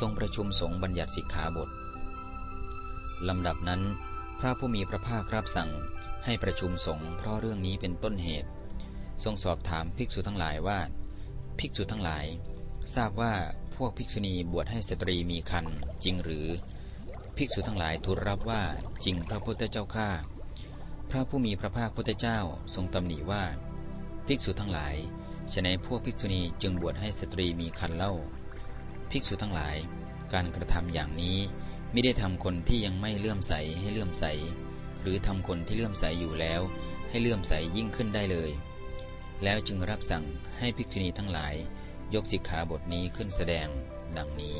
ทรงประชุมสงฆ์บัญญัติสิกขาบทลำดับนั้น พระผู้มีพระภาครับสั่งให้ประชุมสงฆ์เพราะเรื่องนี้เป็นต้นเหตุ ทรงสอบถามภิกษุทั้งหลายว่า ภิกษุทั้งหลาย ทราบว่าพวกภิกษุณีบวชให้สตรีมีคันจริงหรือ ภิกษุทั้งหลายทูลรับว่าจริงพระพุทธเจ้าข้าพระผู้มีพระภาคพุทธเจ้าทรงตำหนิว่า ภิกษุทั้งหลายฉะนั้นพวกภิกษุณีจึงบวชให้สตรีมีคันเล่า ภิกษุทั้งหลาย การกระทำอย่างนี้ไม่ได้ทำคนที่ยังไม่เลื่อมใสให้เลื่อมใส หรือทำคนที่เลื่อมใสอยู่แล้ว ให้เลื่อมใสยิ่งขึ้นได้เลย แล้วจึงรับสั่งให้ภิกษุณีทั้งหลาย ยกสิกขาบทนี้ขึ้นแสดงดังนี้